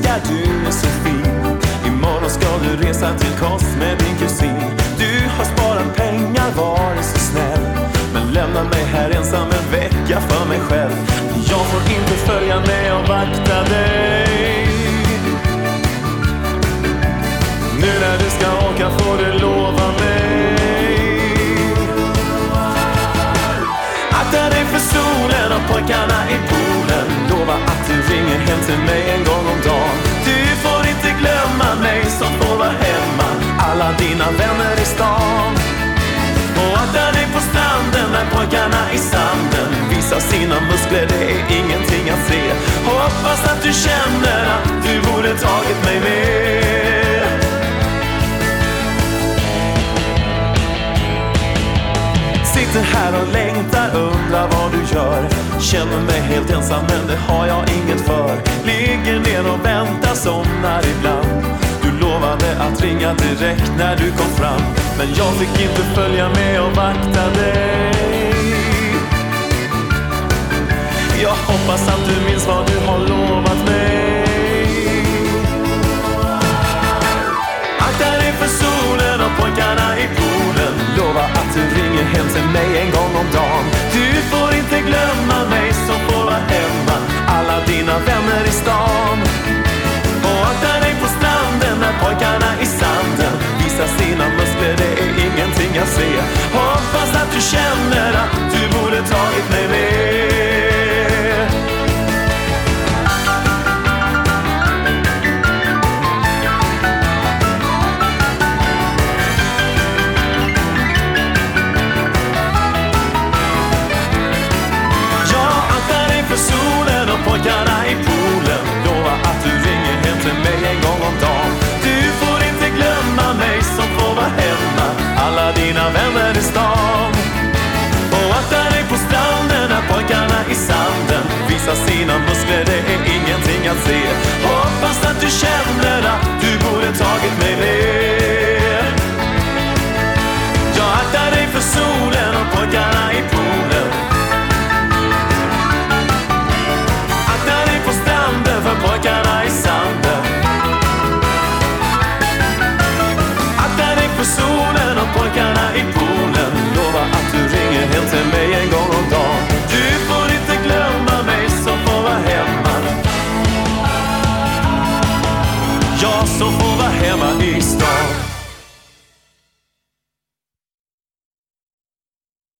älskar du är så fin. Imorgon ska du resa till Kos med din kusin. Du har sparat pengar, var så snäll. Men lämna mig här ensam en vecka för mig själv. Jag får inte följa med och vakta dig. Nu när du ska åka får du lova mig. Akta dig för solen och pojkarna i poolen. Dina vänner i stan. Och akta dig på stranden när pojkarna i sanden visar sina muskler, det är ingenting att se. Hoppas att du känner att du borde tagit mig med. Sitter här och längtar, undrar vad du gör. Känner mig helt ensam men det har jag inget för. Ligger ner och väntar, somnar ibland. Att ringa direkt när du kom fram. Men jag fick inte följa med och vakta dig. Jag hoppas att du minns vad du har Hoppas muskler, det är ingenting att se. Hoppas att du känner att du borde tagit mig med.